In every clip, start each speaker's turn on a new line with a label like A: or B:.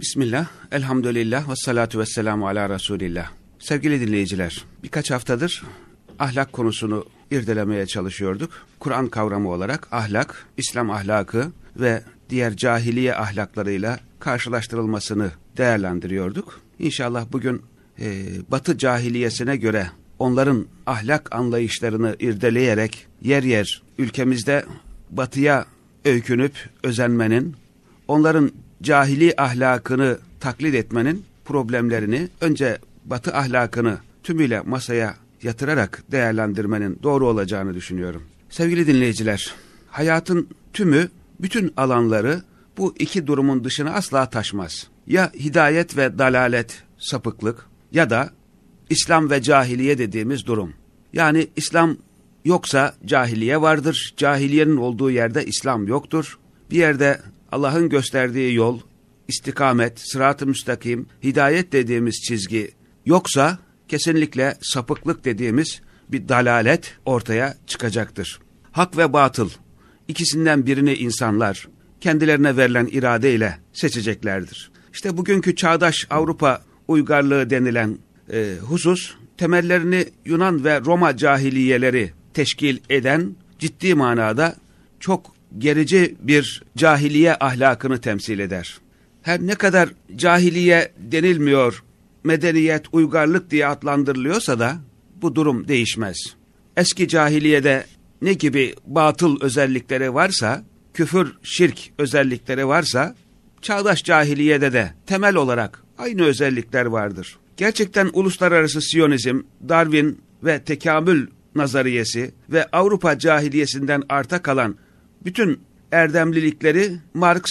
A: Bismillah, elhamdülillah ve salatu ve selamu ala Resulillah. Sevgili dinleyiciler, birkaç haftadır ahlak konusunu irdelemeye çalışıyorduk. Kur'an kavramı olarak ahlak, İslam ahlakı ve diğer cahiliye ahlaklarıyla karşılaştırılmasını değerlendiriyorduk. İnşallah bugün e, Batı cahiliyesine göre onların ahlak anlayışlarını irdeleyerek yer yer ülkemizde Batı'ya öykünüp özenmenin, onların cahili ahlakını taklit etmenin problemlerini önce batı ahlakını tümüyle masaya yatırarak değerlendirmenin doğru olacağını düşünüyorum. Sevgili dinleyiciler, hayatın tümü, bütün alanları bu iki durumun dışına asla taşmaz. Ya hidayet ve dalalet, sapıklık ya da İslam ve cahiliye dediğimiz durum. Yani İslam yoksa cahiliye vardır, cahiliyenin olduğu yerde İslam yoktur. Bir yerde Allah'ın gösterdiği yol, istikamet, sırat-ı müstakim, hidayet dediğimiz çizgi yoksa kesinlikle sapıklık dediğimiz bir dalalet ortaya çıkacaktır. Hak ve batıl ikisinden birini insanlar kendilerine verilen iradeyle seçeceklerdir. İşte bugünkü çağdaş Avrupa uygarlığı denilen e, husus temellerini Yunan ve Roma cahiliyeleri teşkil eden ciddi manada çok gerici bir cahiliye ahlakını temsil eder. Her ne kadar cahiliye denilmiyor, medeniyet, uygarlık diye adlandırılıyorsa da bu durum değişmez. Eski cahiliyede ne gibi batıl özellikleri varsa, küfür, şirk özellikleri varsa, çağdaş cahiliyede de temel olarak aynı özellikler vardır. Gerçekten uluslararası siyonizm, Darwin ve tekamül nazariyesi ve Avrupa cahiliyesinden arta kalan bütün erdemlilikleri Marx,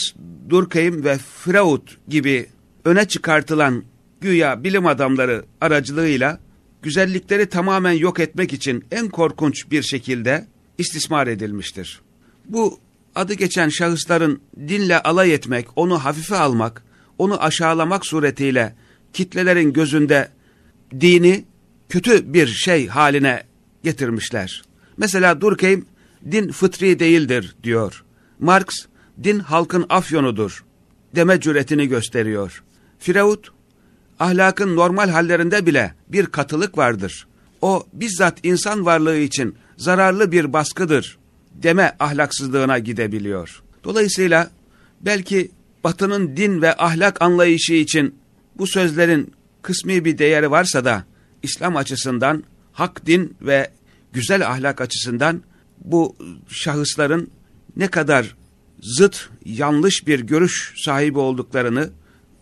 A: Durkheim ve Freud gibi öne çıkartılan güya bilim adamları aracılığıyla güzellikleri tamamen yok etmek için en korkunç bir şekilde istismar edilmiştir. Bu adı geçen şahısların dinle alay etmek, onu hafife almak, onu aşağılamak suretiyle kitlelerin gözünde dini kötü bir şey haline getirmişler. Mesela Durkheim din fıtri değildir diyor. Marx din halkın afyonudur deme cüretini gösteriyor. Freud ahlakın normal hallerinde bile bir katılık vardır. O bizzat insan varlığı için zararlı bir baskıdır deme ahlaksızlığına gidebiliyor. Dolayısıyla belki batının din ve ahlak anlayışı için bu sözlerin kısmi bir değeri varsa da İslam açısından hak din ve güzel ahlak açısından bu şahısların ne kadar zıt, yanlış bir görüş sahibi olduklarını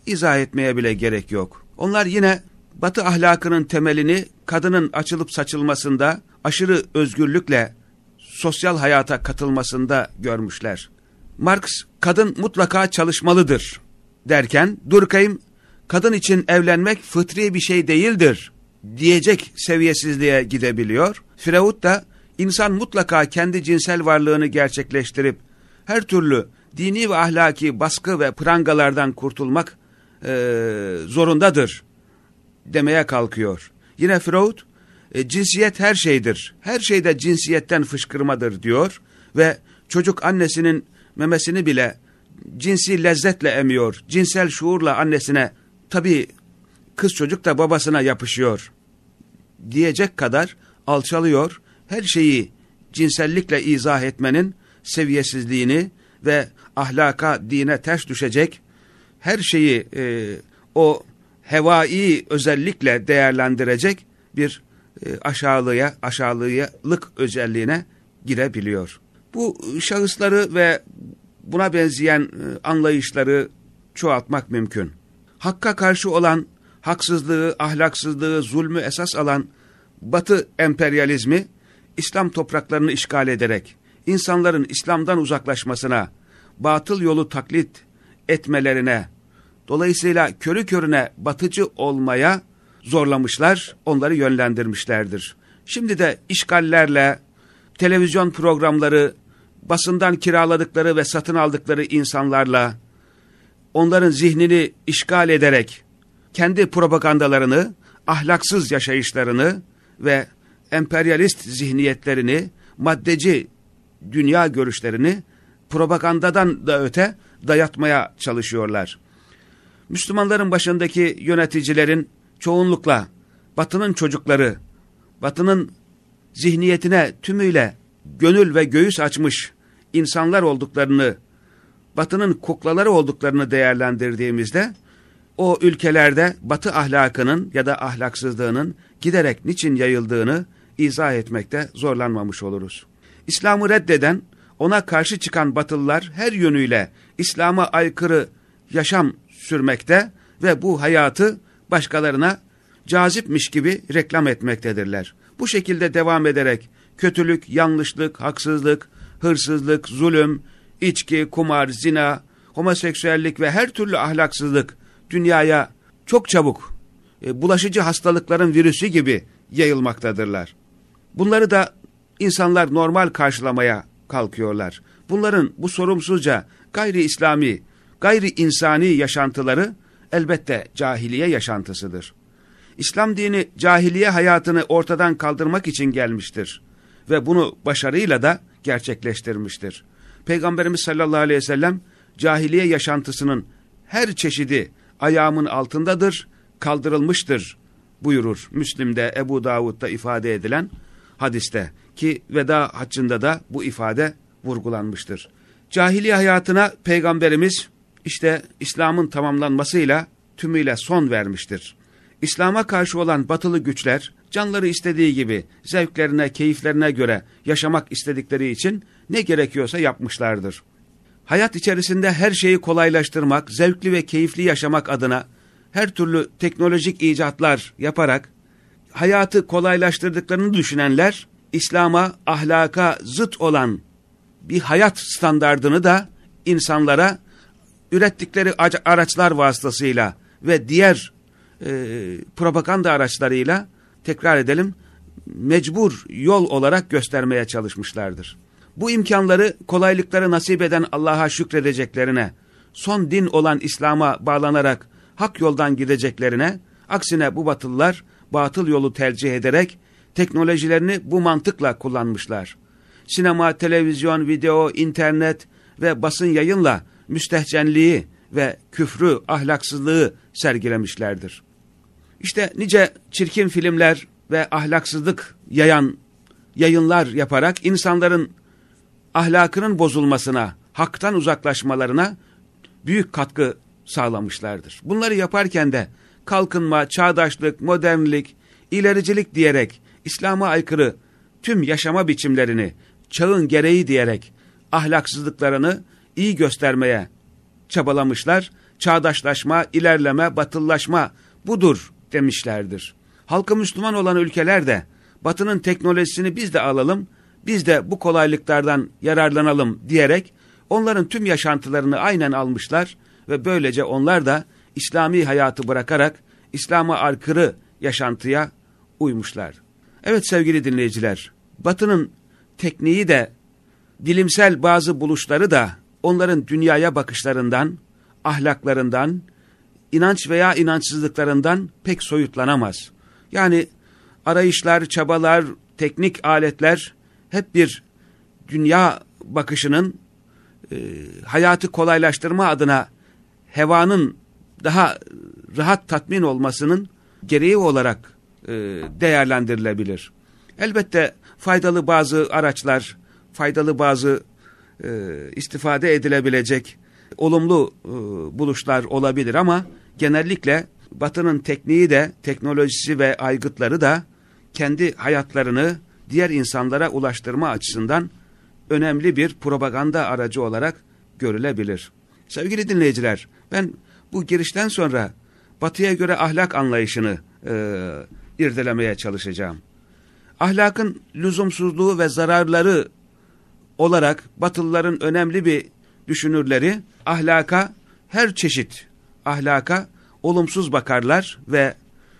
A: izah etmeye bile gerek yok. Onlar yine Batı ahlakının temelini kadının açılıp saçılmasında, aşırı özgürlükle sosyal hayata katılmasında görmüşler. Marx, kadın mutlaka çalışmalıdır derken, Durkheim, kadın için evlenmek fıtri bir şey değildir diyecek seviyesizliğe gidebiliyor. Freud da, insan mutlaka kendi cinsel varlığını gerçekleştirip, her türlü dini ve ahlaki baskı ve prangalardan kurtulmak e, zorundadır demeye kalkıyor. Yine Freud e, cinsiyet her şeydir. Her şeyde cinsiyetten fışkırmadır diyor ve çocuk annesinin memesini bile cinsi lezzetle emiyor. Cinsel şuurla annesine tabi kız çocuk da babasına yapışıyor diyecek kadar alçalıyor. Her şeyi cinsellikle izah etmenin seviyesizliğini ve ahlaka, dine ters düşecek her şeyi e, o hevai özellikle değerlendirecek bir e, aşağılıya, aşağılık özelliğine girebiliyor. Bu şahısları ve buna benzeyen e, anlayışları çoğaltmak mümkün. Hakka karşı olan haksızlığı, ahlaksızlığı, zulmü esas alan Batı emperyalizmi İslam topraklarını işgal ederek insanların İslam'dan uzaklaşmasına, batıl yolu taklit etmelerine, dolayısıyla körü körüne batıcı olmaya zorlamışlar, onları yönlendirmişlerdir. Şimdi de işgallerle, televizyon programları, basından kiraladıkları ve satın aldıkları insanlarla, onların zihnini işgal ederek, kendi propagandalarını, ahlaksız yaşayışlarını ve emperyalist zihniyetlerini, maddeci dünya görüşlerini propagandadan da öte dayatmaya çalışıyorlar. Müslümanların başındaki yöneticilerin çoğunlukla batının çocukları, batının zihniyetine tümüyle gönül ve göğüs açmış insanlar olduklarını, batının kuklaları olduklarını değerlendirdiğimizde, o ülkelerde batı ahlakının ya da ahlaksızlığının giderek niçin yayıldığını izah etmekte zorlanmamış oluruz. İslam'ı reddeden, ona karşı çıkan batılılar her yönüyle İslam'a aykırı yaşam sürmekte ve bu hayatı başkalarına cazipmiş gibi reklam etmektedirler. Bu şekilde devam ederek kötülük, yanlışlık, haksızlık, hırsızlık, zulüm, içki, kumar, zina, homoseksüellik ve her türlü ahlaksızlık dünyaya çok çabuk e, bulaşıcı hastalıkların virüsü gibi yayılmaktadırlar. Bunları da insanlar normal karşılamaya kalkıyorlar. Bunların bu sorumsuzca gayri İslami, gayri insani yaşantıları elbette cahiliye yaşantısıdır. İslam dini cahiliye hayatını ortadan kaldırmak için gelmiştir ve bunu başarıyla da gerçekleştirmiştir. Peygamberimiz sallallahu aleyhi ve sellem cahiliye yaşantısının her çeşidi ayağımın altındadır, kaldırılmıştır buyurur. Müslim'de, Ebu Davud'da ifade edilen hadiste ki veda haccında da bu ifade vurgulanmıştır. Cahiliye hayatına Peygamberimiz işte İslam'ın tamamlanmasıyla tümüyle son vermiştir. İslam'a karşı olan batılı güçler canları istediği gibi zevklerine, keyiflerine göre yaşamak istedikleri için ne gerekiyorsa yapmışlardır. Hayat içerisinde her şeyi kolaylaştırmak, zevkli ve keyifli yaşamak adına her türlü teknolojik icatlar yaparak hayatı kolaylaştırdıklarını düşünenler İslam'a, ahlaka zıt olan bir hayat standardını da insanlara ürettikleri araçlar vasıtasıyla ve diğer e, propaganda araçlarıyla tekrar edelim mecbur yol olarak göstermeye çalışmışlardır. Bu imkanları kolaylıkları nasip eden Allah'a şükredeceklerine, son din olan İslam'a bağlanarak hak yoldan gideceklerine, aksine bu batılılar batıl yolu tercih ederek teknolojilerini bu mantıkla kullanmışlar. Sinema, televizyon, video, internet ve basın yayınla müstehcenliği ve küfrü, ahlaksızlığı sergilemişlerdir. İşte nice çirkin filmler ve ahlaksızlık yayan yayınlar yaparak insanların ahlakının bozulmasına, haktan uzaklaşmalarına büyük katkı sağlamışlardır. Bunları yaparken de kalkınma, çağdaşlık, modernlik, ilericilik diyerek İslam'a aykırı tüm yaşama biçimlerini çağın gereği diyerek ahlaksızlıklarını iyi göstermeye çabalamışlar. Çağdaşlaşma, ilerleme, batıllaşma budur demişlerdir. Halkı Müslüman olan ülkeler de batının teknolojisini biz de alalım, biz de bu kolaylıklardan yararlanalım diyerek onların tüm yaşantılarını aynen almışlar ve böylece onlar da İslami hayatı bırakarak İslam'a aykırı yaşantıya uymuşlar. Evet sevgili dinleyiciler, Batı'nın tekniği de, bilimsel bazı buluşları da onların dünyaya bakışlarından, ahlaklarından, inanç veya inançsızlıklarından pek soyutlanamaz. Yani arayışlar, çabalar, teknik aletler hep bir dünya bakışının e, hayatı kolaylaştırma adına hevanın daha rahat tatmin olmasının gereği olarak e, değerlendirilebilir. Elbette faydalı bazı araçlar, faydalı bazı e, istifade edilebilecek olumlu e, buluşlar olabilir ama genellikle Batı'nın tekniği de, teknolojisi ve aygıtları da kendi hayatlarını diğer insanlara ulaştırma açısından önemli bir propaganda aracı olarak görülebilir. Sevgili dinleyiciler, ben bu girişten sonra Batı'ya göre ahlak anlayışını e, irdelemeye çalışacağım. Ahlakın lüzumsuzluğu ve zararları olarak Batılıların önemli bir düşünürleri ahlaka her çeşit ahlaka olumsuz bakarlar ve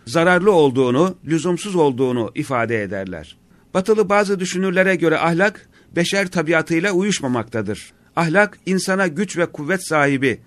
A: zararlı olduğunu, lüzumsuz olduğunu ifade ederler. Batılı bazı düşünürlere göre ahlak beşer tabiatıyla uyuşmamaktadır. Ahlak insana güç ve kuvvet sahibi,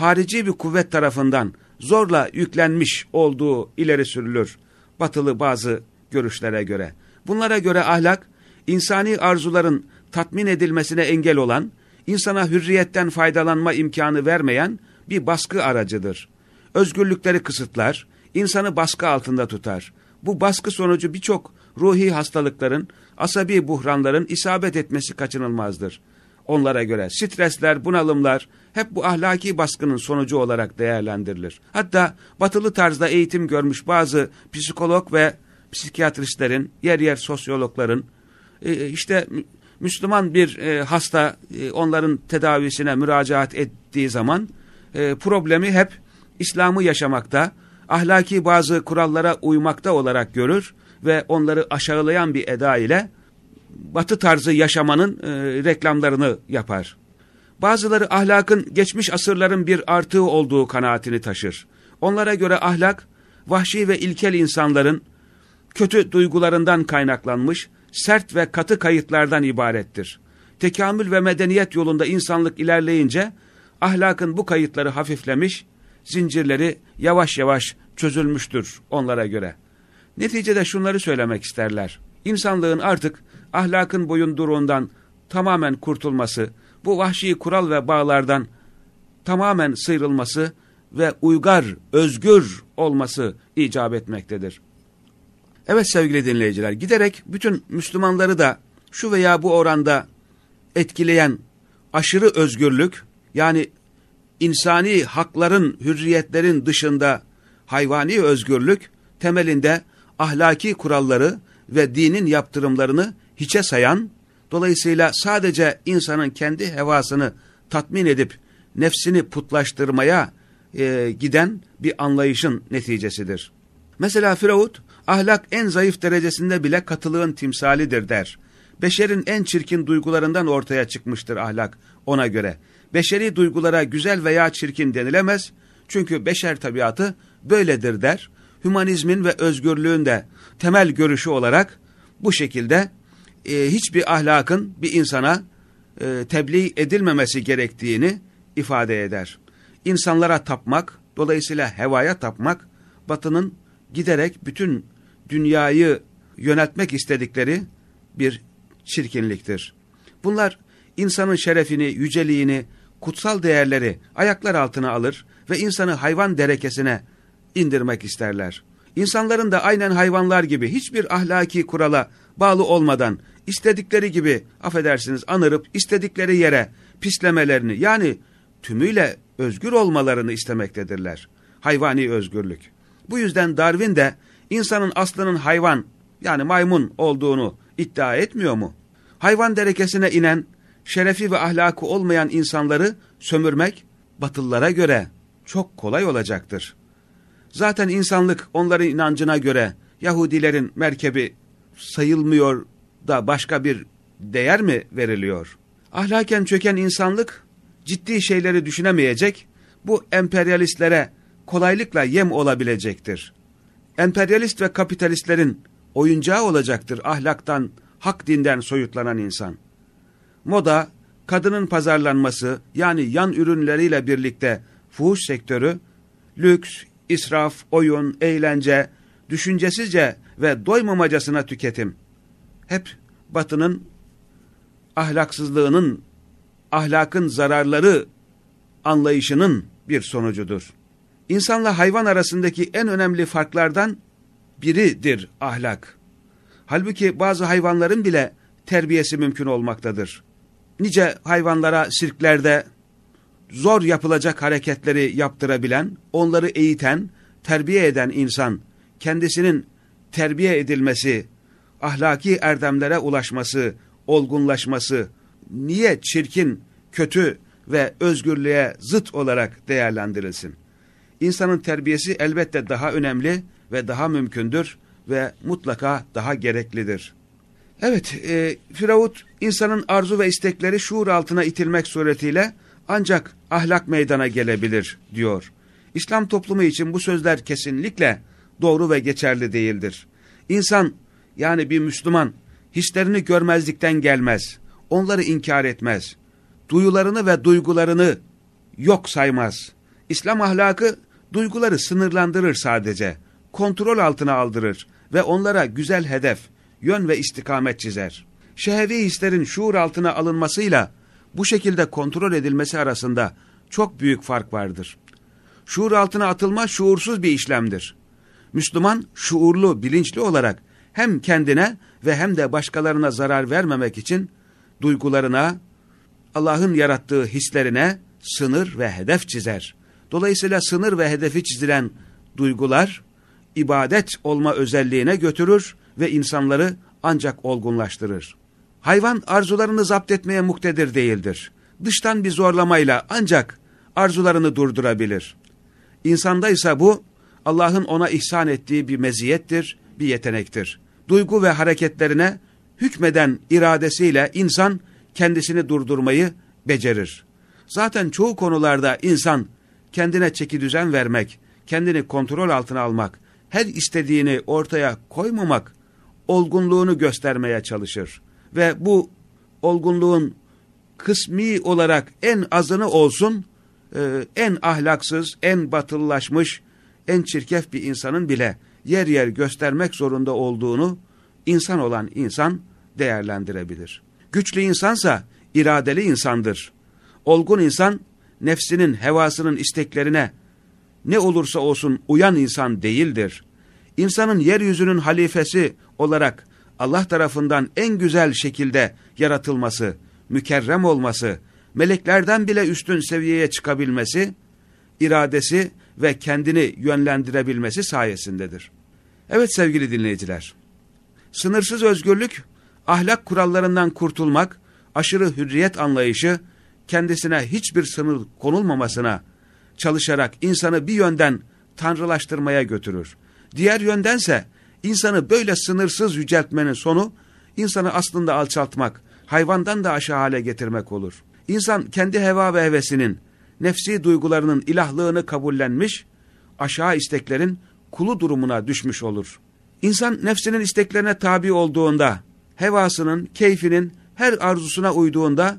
A: harici bir kuvvet tarafından zorla yüklenmiş olduğu ileri sürülür. Batılı bazı görüşlere göre. Bunlara göre ahlak, insani arzuların tatmin edilmesine engel olan, insana hürriyetten faydalanma imkanı vermeyen bir baskı aracıdır. özgürlükleri kısıtlar, insanı baskı altında tutar. Bu baskı sonucu birçok ruhi hastalıkların, asabi buhranların isabet etmesi kaçınılmazdır. Onlara göre stresler, bunalımlar hep bu ahlaki baskının sonucu olarak değerlendirilir. Hatta batılı tarzda eğitim görmüş bazı psikolog ve psikiyatristlerin, yer yer sosyologların, e, işte Müslüman bir e, hasta e, onların tedavisine müracaat ettiği zaman problemi hep İslam'ı yaşamakta, ahlaki bazı kurallara uymakta olarak görür ve onları aşağılayan bir eda ile batı tarzı yaşamanın e, reklamlarını yapar. Bazıları ahlakın geçmiş asırların bir artığı olduğu kanaatini taşır. Onlara göre ahlak, vahşi ve ilkel insanların kötü duygularından kaynaklanmış, sert ve katı kayıtlardan ibarettir. Tekamül ve medeniyet yolunda insanlık ilerleyince, ahlakın bu kayıtları hafiflemiş, zincirleri yavaş yavaş çözülmüştür onlara göre. Neticede şunları söylemek isterler. İnsanlığın artık ahlakın boyunduruğundan tamamen kurtulması, bu vahşi kural ve bağlardan tamamen sıyrılması ve uygar, özgür olması icap etmektedir. Evet sevgili dinleyiciler, giderek bütün Müslümanları da şu veya bu oranda etkileyen aşırı özgürlük, yani insani hakların, hürriyetlerin dışında hayvani özgürlük, temelinde ahlaki kuralları ve dinin yaptırımlarını hiçe sayan, dolayısıyla sadece insanın kendi hevasını tatmin edip nefsini putlaştırmaya e, giden bir anlayışın neticesidir. Mesela Freud, ahlak en zayıf derecesinde bile katılığın timsalidir der. Beşerin en çirkin duygularından ortaya çıkmıştır ahlak ona göre. Beşeri duygulara güzel veya çirkin denilemez, çünkü beşer tabiatı böyledir der. Hümanizmin ve özgürlüğün de temel görüşü olarak bu şekilde e, hiçbir ahlakın bir insana e, tebliğ edilmemesi gerektiğini ifade eder. İnsanlara tapmak, dolayısıyla hevaya tapmak, batının giderek bütün dünyayı yönetmek istedikleri bir çirkinliktir. Bunlar insanın şerefini, yüceliğini, kutsal değerleri ayaklar altına alır ve insanı hayvan derekesine indirmek isterler. İnsanların da aynen hayvanlar gibi hiçbir ahlaki kurala bağlı olmadan istedikleri gibi affedersiniz anırıp istedikleri yere pislemelerini yani tümüyle özgür olmalarını istemektedirler. Hayvani özgürlük. Bu yüzden Darwin de insanın aslının hayvan yani maymun olduğunu iddia etmiyor mu? Hayvan derekesine inen, şerefi ve ahlakı olmayan insanları sömürmek batıllara göre çok kolay olacaktır. Zaten insanlık onların inancına göre Yahudilerin merkebi sayılmıyor da başka bir değer mi veriliyor? Ahlaken çöken insanlık ciddi şeyleri düşünemeyecek, bu emperyalistlere kolaylıkla yem olabilecektir. Emperyalist ve kapitalistlerin oyuncağı olacaktır ahlaktan, hak dinden soyutlanan insan. Moda, kadının pazarlanması yani yan ürünleriyle birlikte fuhuş sektörü, lüks, israf, oyun, eğlence, düşüncesizce ve doymamacasına tüketim. Hep batının ahlaksızlığının, ahlakın zararları anlayışının bir sonucudur. İnsanla hayvan arasındaki en önemli farklardan biridir ahlak. Halbuki bazı hayvanların bile terbiyesi mümkün olmaktadır. Nice hayvanlara sirklerde zor yapılacak hareketleri yaptırabilen, onları eğiten, terbiye eden insan, kendisinin terbiye edilmesi, ahlaki erdemlere ulaşması, olgunlaşması, niye çirkin, kötü ve özgürlüğe zıt olarak değerlendirilsin? İnsanın terbiyesi elbette daha önemli ve daha mümkündür ve mutlaka daha gereklidir. Evet, e, Firavut insanın arzu ve istekleri şuur altına itilmek suretiyle ancak ahlak meydana gelebilir diyor. İslam toplumu için bu sözler kesinlikle doğru ve geçerli değildir. İnsan yani bir Müslüman hislerini görmezlikten gelmez. Onları inkar etmez. Duyularını ve duygularını yok saymaz. İslam ahlakı duyguları sınırlandırır sadece. Kontrol altına aldırır ve onlara güzel hedef, yön ve istikamet çizer. Şehevi hislerin şuur altına alınmasıyla bu şekilde kontrol edilmesi arasında çok büyük fark vardır. Şuur altına atılma şuursuz bir işlemdir. Müslüman şuurlu, bilinçli olarak hem kendine ve hem de başkalarına zarar vermemek için duygularına, Allah'ın yarattığı hislerine sınır ve hedef çizer. Dolayısıyla sınır ve hedefi çizilen duygular ibadet olma özelliğine götürür ve insanları ancak olgunlaştırır. Hayvan arzularını zapt etmeye muktedir değildir. Dıştan bir zorlamayla ancak arzularını durdurabilir. İnsanda ise bu Allah'ın ona ihsan ettiği bir meziyettir, bir yetenektir. Duygu ve hareketlerine hükmeden iradesiyle insan kendisini durdurmayı becerir. Zaten çoğu konularda insan kendine çeki düzen vermek, kendini kontrol altına almak, her istediğini ortaya koymamak, olgunluğunu göstermeye çalışır. Ve bu olgunluğun kısmi olarak en azını olsun, e, en ahlaksız, en batıllaşmış, en çirkef bir insanın bile yer yer göstermek zorunda olduğunu insan olan insan değerlendirebilir. Güçlü insansa iradeli insandır. Olgun insan nefsinin, hevasının isteklerine ne olursa olsun uyan insan değildir. İnsanın yeryüzünün halifesi olarak Allah tarafından en güzel şekilde yaratılması, mükerrem olması, meleklerden bile üstün seviyeye çıkabilmesi, iradesi ve kendini yönlendirebilmesi sayesindedir. Evet sevgili dinleyiciler, sınırsız özgürlük, ahlak kurallarından kurtulmak, aşırı hürriyet anlayışı, kendisine hiçbir sınır konulmamasına çalışarak insanı bir yönden tanrılaştırmaya götürür. Diğer yöndense insanı böyle sınırsız yüceltmenin sonu insanı aslında alçaltmak, hayvandan da aşağı hale getirmek olur. İnsan kendi heva ve hevesinin, nefsi duygularının ilahlığını kabullenmiş, aşağı isteklerin kulu durumuna düşmüş olur. İnsan nefsinin isteklerine tabi olduğunda, hevasının, keyfinin her arzusuna uyduğunda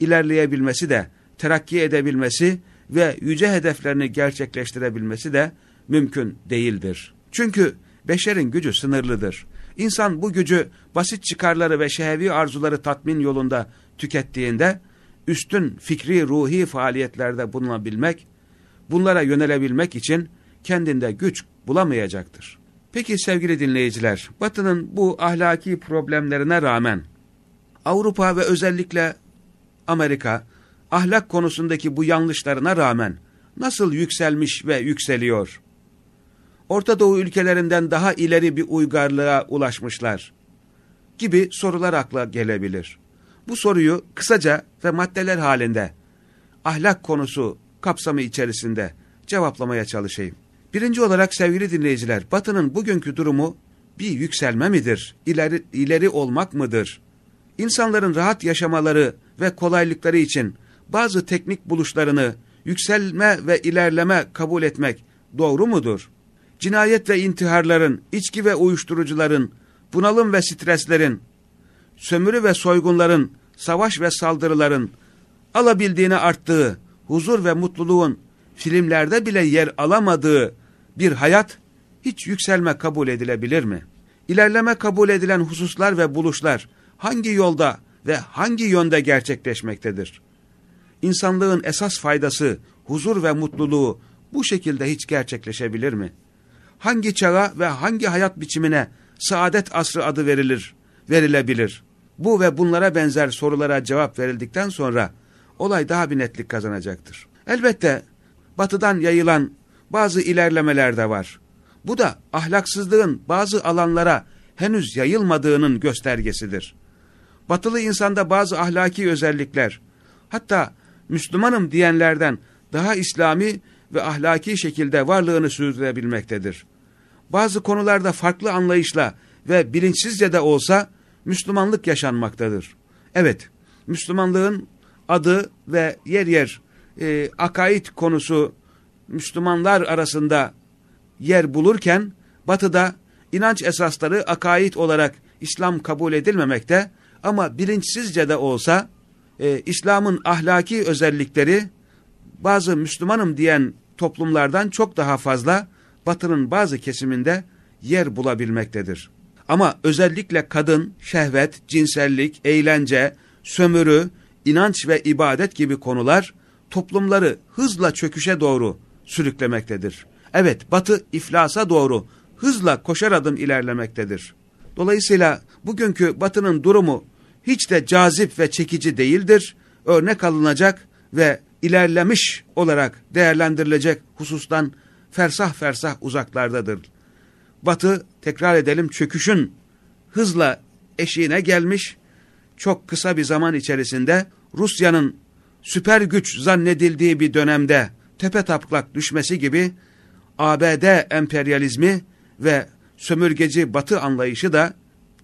A: ilerleyebilmesi de, terakki edebilmesi ve yüce hedeflerini gerçekleştirebilmesi de mümkün değildir. Çünkü beşerin gücü sınırlıdır. İnsan bu gücü basit çıkarları ve şehvi arzuları tatmin yolunda tükettiğinde, üstün fikri ruhi faaliyetlerde bulunabilmek, bunlara yönelebilmek için kendinde güç bulamayacaktır. Peki sevgili dinleyiciler, Batı'nın bu ahlaki problemlerine rağmen Avrupa ve özellikle Amerika ahlak konusundaki bu yanlışlarına rağmen nasıl yükselmiş ve yükseliyor? Orta Doğu ülkelerinden daha ileri bir uygarlığa ulaşmışlar gibi sorular akla gelebilir. Bu soruyu kısaca ve maddeler halinde ahlak konusu kapsamı içerisinde cevaplamaya çalışayım. Birinci olarak sevgili dinleyiciler, Batı'nın bugünkü durumu bir yükselme midir? İleri, ileri olmak mıdır? İnsanların rahat yaşamaları ve kolaylıkları için bazı teknik buluşlarını yükselme ve ilerleme kabul etmek doğru mudur? Cinayet ve intiharların, içki ve uyuşturucuların, bunalım ve streslerin, sömürü ve soygunların, savaş ve saldırıların alabildiğine arttığı, huzur ve mutluluğun filmlerde bile yer alamadığı bir hayat hiç yükselme kabul edilebilir mi? İlerleme kabul edilen hususlar ve buluşlar hangi yolda ve hangi yönde gerçekleşmektedir? İnsanlığın esas faydası, huzur ve mutluluğu bu şekilde hiç gerçekleşebilir mi? Hangi çağa ve hangi hayat biçimine saadet asrı adı verilir, verilebilir? Bu ve bunlara benzer sorulara cevap verildikten sonra olay daha bir netlik kazanacaktır. Elbette batıdan yayılan bazı ilerlemeler de var. Bu da ahlaksızlığın bazı alanlara henüz yayılmadığının göstergesidir. Batılı insanda bazı ahlaki özellikler, hatta Müslümanım diyenlerden daha İslami ve ahlaki şekilde varlığını sürdürebilmektedir. Bazı konularda farklı anlayışla ve bilinçsizce de olsa Müslümanlık yaşanmaktadır. Evet, Müslümanlığın adı ve yer yer e, akaid konusu Müslümanlar arasında yer bulurken batıda inanç esasları akaid olarak İslam kabul edilmemekte ama bilinçsizce de olsa e, İslam'ın ahlaki özellikleri bazı Müslümanım diyen toplumlardan çok daha fazla batının bazı kesiminde yer bulabilmektedir. Ama özellikle kadın, şehvet, cinsellik, eğlence, sömürü, inanç ve ibadet gibi konular toplumları hızla çöküşe doğru sürüklemektedir. Evet, Batı iflasa doğru hızla koşar adım ilerlemektedir. Dolayısıyla bugünkü Batı'nın durumu hiç de cazip ve çekici değildir. Örnek alınacak ve ilerlemiş olarak değerlendirilecek husustan fersah fersah uzaklardadır. Batı, tekrar edelim, çöküşün hızla eşiğine gelmiş, çok kısa bir zaman içerisinde Rusya'nın süper güç zannedildiği bir dönemde tepe taplak düşmesi gibi ABD emperyalizmi ve sömürgeci batı anlayışı da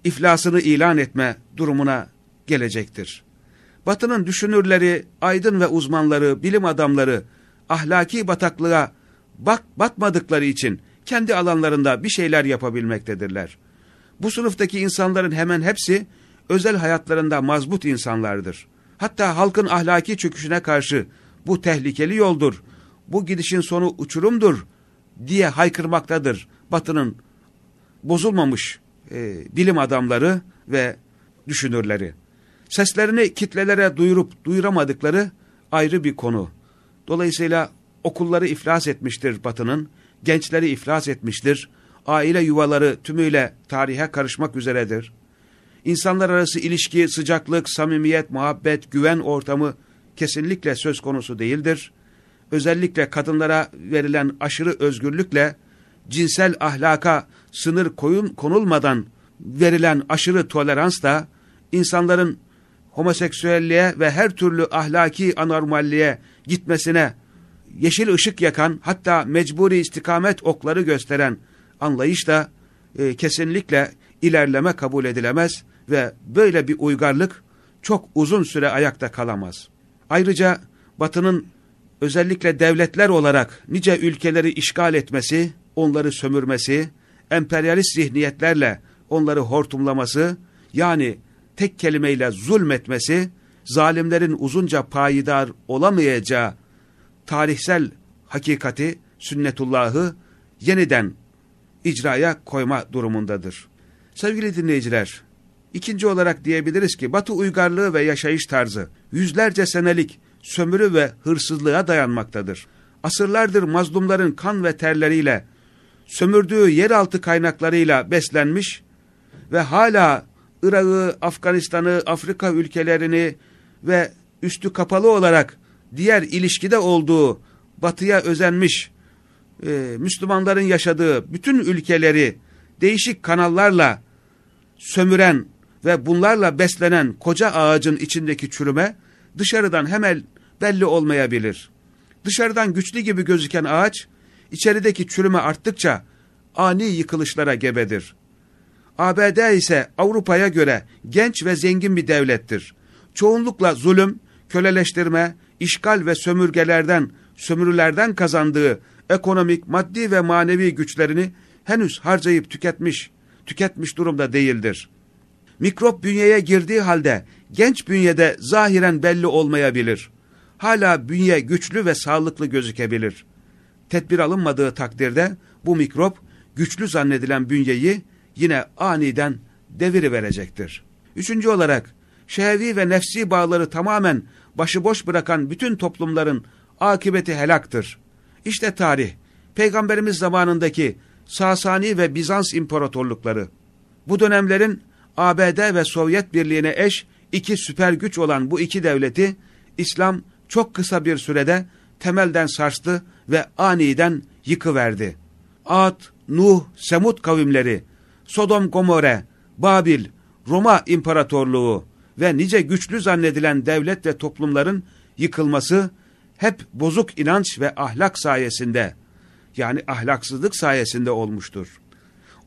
A: iflasını ilan etme durumuna gelecektir. Batının düşünürleri, aydın ve uzmanları, bilim adamları ahlaki bataklığa bak batmadıkları için kendi alanlarında bir şeyler yapabilmektedirler. Bu sınıftaki insanların hemen hepsi özel hayatlarında mazbut insanlardır. Hatta halkın ahlaki çöküşüne karşı bu tehlikeli yoldur, bu gidişin sonu uçurumdur diye haykırmaktadır Batı'nın bozulmamış e, bilim adamları ve düşünürleri. Seslerini kitlelere duyurup duyuramadıkları ayrı bir konu. Dolayısıyla okulları iflas etmiştir Batı'nın, gençleri iflas etmiştir, aile yuvaları tümüyle tarihe karışmak üzeredir. İnsanlar arası ilişki, sıcaklık, samimiyet, muhabbet, güven ortamı kesinlikle söz konusu değildir. Özellikle kadınlara verilen aşırı özgürlükle cinsel ahlaka sınır koyun, konulmadan verilen aşırı tolerans da insanların homoseksüelliğe ve her türlü ahlaki anormalliğe gitmesine yeşil ışık yakan hatta mecburi istikamet okları gösteren anlayış da e, kesinlikle ilerleme kabul edilemez ve böyle bir uygarlık çok uzun süre ayakta kalamaz. Ayrıca Batı'nın özellikle devletler olarak nice ülkeleri işgal etmesi, onları sömürmesi, emperyalist zihniyetlerle onları hortumlaması, yani tek kelimeyle zulmetmesi, zalimlerin uzunca payidar olamayacağı tarihsel hakikati, sünnetullahı yeniden icraya koyma durumundadır. Sevgili dinleyiciler, ikinci olarak diyebiliriz ki Batı uygarlığı ve yaşayış tarzı yüzlerce senelik sömürü ve hırsızlığa dayanmaktadır. Asırlardır mazlumların kan ve terleriyle, sömürdüğü yeraltı kaynaklarıyla beslenmiş ve hala Irak'ı, Afganistan'ı, Afrika ülkelerini ve üstü kapalı olarak diğer ilişkide olduğu batıya özenmiş e, Müslümanların yaşadığı bütün ülkeleri değişik kanallarla sömüren ve bunlarla beslenen koca ağacın içindeki çürüme dışarıdan hemen belli olmayabilir. Dışarıdan güçlü gibi gözüken ağaç, içerideki çürüme arttıkça ani yıkılışlara gebedir. ABD ise Avrupa'ya göre genç ve zengin bir devlettir. Çoğunlukla zulüm, köleleştirme, işgal ve sömürgelerden, sömürülerden kazandığı ekonomik, maddi ve manevi güçlerini henüz harcayıp tüketmiş, tüketmiş durumda değildir. Mikrop bünyeye girdiği halde genç bünyede zahiren belli olmayabilir. Hala bünye güçlü ve sağlıklı gözükebilir. Tedbir alınmadığı takdirde bu mikrop güçlü zannedilen bünyeyi yine aniden deviri verecektir. Üçüncü olarak şehvi ve nefsi bağları tamamen başıboş bırakan bütün toplumların akıbeti helaktır. İşte tarih, Peygamberimiz zamanındaki Sasani ve Bizans imparatorlukları. Bu dönemlerin ABD ve Sovyet Birliği'ne eş iki süper güç olan bu iki devleti İslam çok kısa bir sürede temelden sarstı ve aniden yıkıverdi. Ad, Nuh, Semud kavimleri, Sodom Gomorre, Babil, Roma İmparatorluğu ve nice güçlü zannedilen devlet ve toplumların yıkılması hep bozuk inanç ve ahlak sayesinde yani ahlaksızlık sayesinde olmuştur.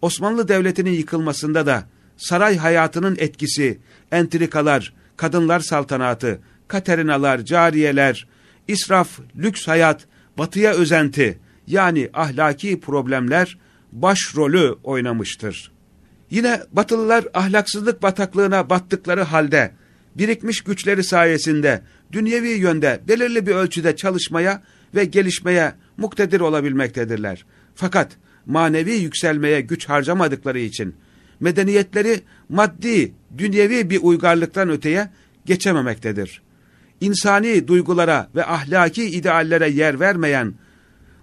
A: Osmanlı Devleti'nin yıkılmasında da saray hayatının etkisi, entrikalar, kadınlar saltanatı, katerinalar, cariyeler, israf, lüks hayat, batıya özenti yani ahlaki problemler başrolü oynamıştır. Yine Batılılar ahlaksızlık bataklığına battıkları halde birikmiş güçleri sayesinde dünyevi yönde belirli bir ölçüde çalışmaya ve gelişmeye muktedir olabilmektedirler. Fakat manevi yükselmeye güç harcamadıkları için medeniyetleri maddi, dünyevi bir uygarlıktan öteye geçememektedir. İnsani duygulara ve ahlaki ideallere yer vermeyen,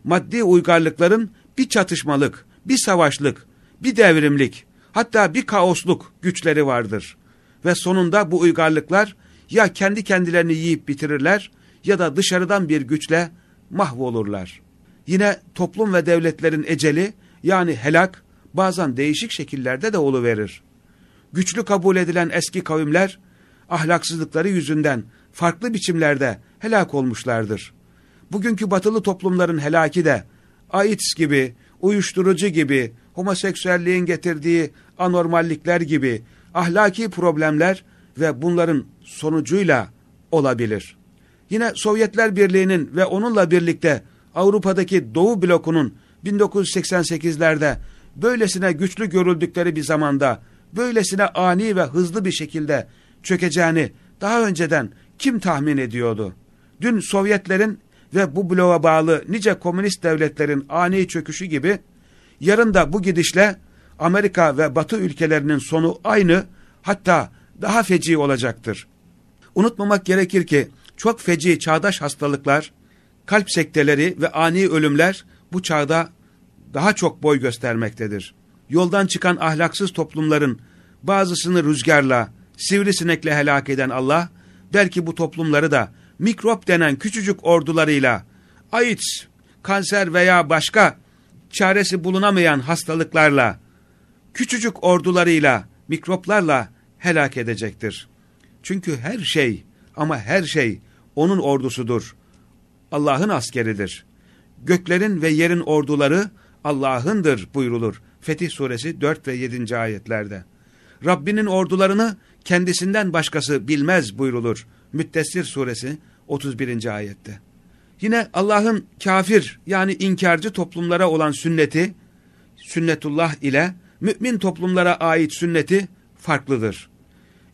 A: maddi uygarlıkların bir çatışmalık, bir savaşlık, bir devrimlik, hatta bir kaosluk güçleri vardır. Ve sonunda bu uygarlıklar ya kendi kendilerini yiyip bitirirler ya da dışarıdan bir güçle mahvolurlar. Yine toplum ve devletlerin eceli yani helak bazen değişik şekillerde de oluverir. Güçlü kabul edilen eski kavimler ahlaksızlıkları yüzünden farklı biçimlerde helak olmuşlardır. Bugünkü batılı toplumların helaki de AIDS gibi, uyuşturucu gibi, homoseksüelliğin getirdiği anormallikler gibi ahlaki problemler ve bunların sonucuyla olabilir. Yine Sovyetler Birliği'nin ve onunla birlikte Avrupa'daki Doğu blokunun 1988'lerde böylesine güçlü görüldükleri bir zamanda böylesine ani ve hızlı bir şekilde çökeceğini daha önceden kim tahmin ediyordu? Dün Sovyetlerin ve bu bloğa bağlı nice komünist devletlerin ani çöküşü gibi yarın da bu gidişle Amerika ve Batı ülkelerinin sonu aynı hatta daha feci olacaktır. Unutmamak gerekir ki çok feci çağdaş hastalıklar, kalp sekteleri ve ani ölümler bu çağda daha çok boy göstermektedir. Yoldan çıkan ahlaksız toplumların bazısını rüzgarla, sivrisinekle helak eden Allah, belki bu toplumları da mikrop denen küçücük ordularıyla, AIDS, kanser veya başka çaresi bulunamayan hastalıklarla, küçücük ordularıyla, mikroplarla helak edecektir. Çünkü her şey ama her şey onun ordusudur. Allah'ın askeridir. Göklerin ve yerin orduları Allah'ındır buyrulur. Fetih suresi 4 ve 7. ayetlerde. Rabbinin ordularını kendisinden başkası bilmez buyrulur. Müttessir suresi 31. ayette. Yine Allah'ın kafir yani inkarcı toplumlara olan sünneti, sünnetullah ile mümin toplumlara ait sünneti farklıdır.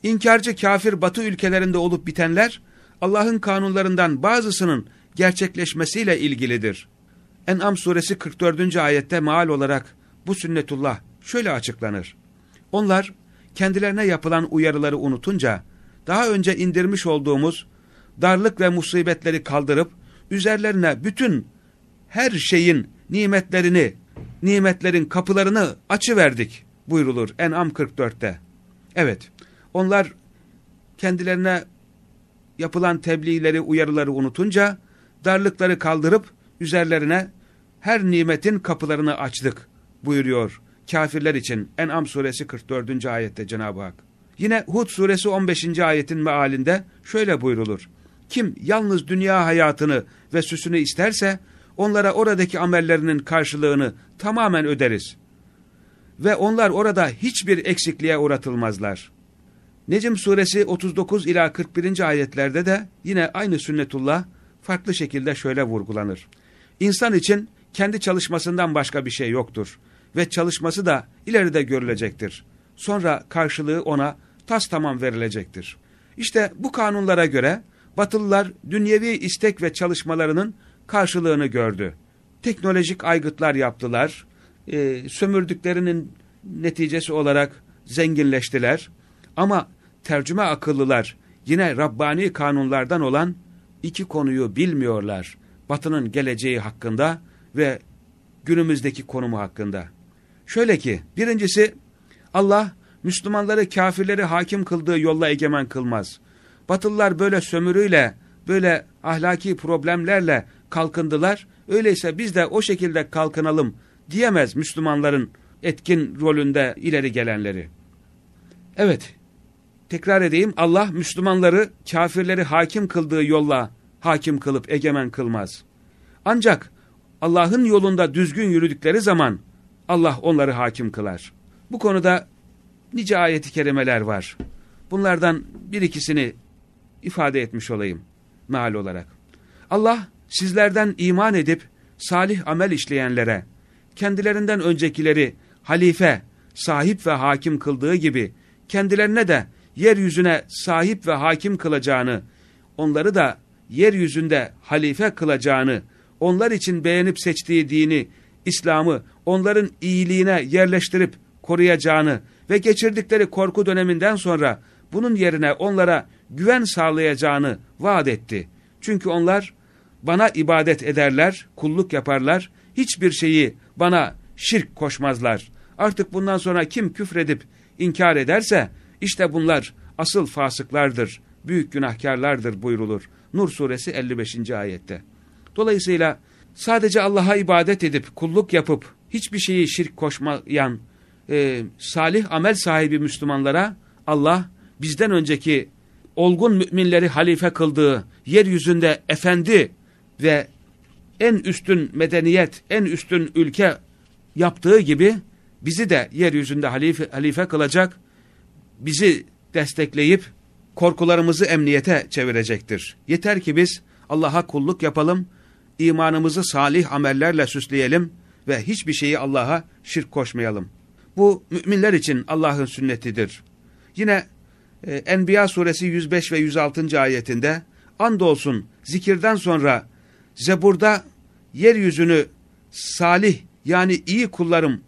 A: İnkarcı kafir batı ülkelerinde olup bitenler, Allah'ın kanunlarından bazısının gerçekleşmesiyle ilgilidir. En'am suresi 44. ayette maal olarak bu sünnetullah şöyle açıklanır. Onlar kendilerine yapılan uyarıları unutunca daha önce indirmiş olduğumuz darlık ve musibetleri kaldırıp üzerlerine bütün her şeyin nimetlerini, nimetlerin kapılarını açıverdik buyrulur En'am 44'te. Evet, onlar kendilerine yapılan tebliğleri, uyarıları unutunca darlıkları kaldırıp üzerlerine her nimetin kapılarını açtık buyuruyor kafirler için En'am suresi 44. ayette Cenab-ı Hak. Yine Hud suresi 15. ayetin mealinde şöyle buyrulur. Kim yalnız dünya hayatını ve süsünü isterse onlara oradaki amellerinin karşılığını tamamen öderiz. Ve onlar orada hiçbir eksikliğe uğratılmazlar. Necm suresi 39 ila 41. ayetlerde de yine aynı sünnetullah farklı şekilde şöyle vurgulanır. İnsan için kendi çalışmasından başka bir şey yoktur ve çalışması da ileride görülecektir. Sonra karşılığı ona tas tamam verilecektir. İşte bu kanunlara göre Batılılar dünyevi istek ve çalışmalarının karşılığını gördü. Teknolojik aygıtlar yaptılar, e, sömürdüklerinin neticesi olarak zenginleştiler. Ama tercüme akıllılar yine Rabbani kanunlardan olan iki konuyu bilmiyorlar. Batının geleceği hakkında ve günümüzdeki konumu hakkında. Şöyle ki birincisi Allah Müslümanları kafirleri hakim kıldığı yolla egemen kılmaz. Batılılar böyle sömürüyle, böyle ahlaki problemlerle kalkındılar. Öyleyse biz de o şekilde kalkınalım diyemez Müslümanların etkin rolünde ileri gelenleri. Evet, tekrar edeyim Allah Müslümanları kafirleri hakim kıldığı yolla hakim kılıp egemen kılmaz. Ancak Allah'ın yolunda düzgün yürüdükleri zaman Allah onları hakim kılar. Bu konuda nice ayeti kerimeler var. Bunlardan bir ikisini ifade etmiş olayım meal olarak. Allah sizlerden iman edip salih amel işleyenlere, kendilerinden öncekileri halife, sahip ve hakim kıldığı gibi kendilerine de yeryüzüne sahip ve hakim kılacağını, onları da yeryüzünde halife kılacağını, onlar için beğenip seçtiği dini, İslam'ı onların iyiliğine yerleştirip koruyacağını ve geçirdikleri korku döneminden sonra bunun yerine onlara güven sağlayacağını vaat etti. Çünkü onlar bana ibadet ederler, kulluk yaparlar, hiçbir şeyi bana şirk koşmazlar. Artık bundan sonra kim küfredip inkar ederse, işte bunlar asıl fasıklardır, büyük günahkarlardır buyrulur. Nur suresi 55. ayette. Dolayısıyla sadece Allah'a ibadet edip, kulluk yapıp, hiçbir şeyi şirk koşmayan, e, salih amel sahibi Müslümanlara Allah bizden önceki olgun müminleri halife kıldığı, yeryüzünde efendi ve en üstün medeniyet, en üstün ülke yaptığı gibi bizi de yeryüzünde halife, halife kılacak, bizi destekleyip korkularımızı emniyete çevirecektir. Yeter ki biz Allah'a kulluk yapalım, imanımızı salih amellerle süsleyelim ve hiçbir şeyi Allah'a şirk koşmayalım. Bu müminler için Allah'ın sünnetidir. Yine e, Enbiya suresi 105 ve 106. ayetinde andolsun zikirden sonra zeburda yeryüzünü salih yani iyi kullarım